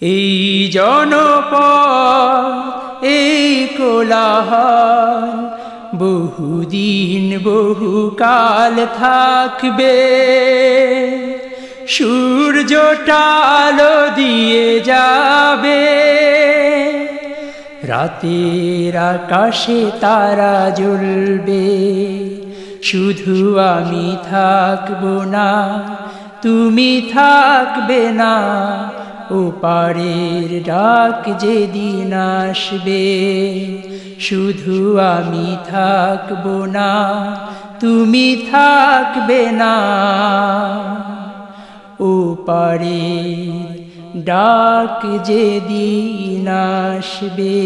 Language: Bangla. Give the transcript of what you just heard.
এই জনপদ, এই কোলাহল, বহুদিন, বহুকাল থাকবে। সূর্যটালো দিয়ে যাবে। রাতের আকাশে তারা জ্বলবে। শুধু আমি থাকব না, তুমি থাকবে না। ও পারের ডাক যেদিন আসবে, শুধু আমি থাকব না, তুমি থাকবে না। ও পারে ডাক যেদিন আসবে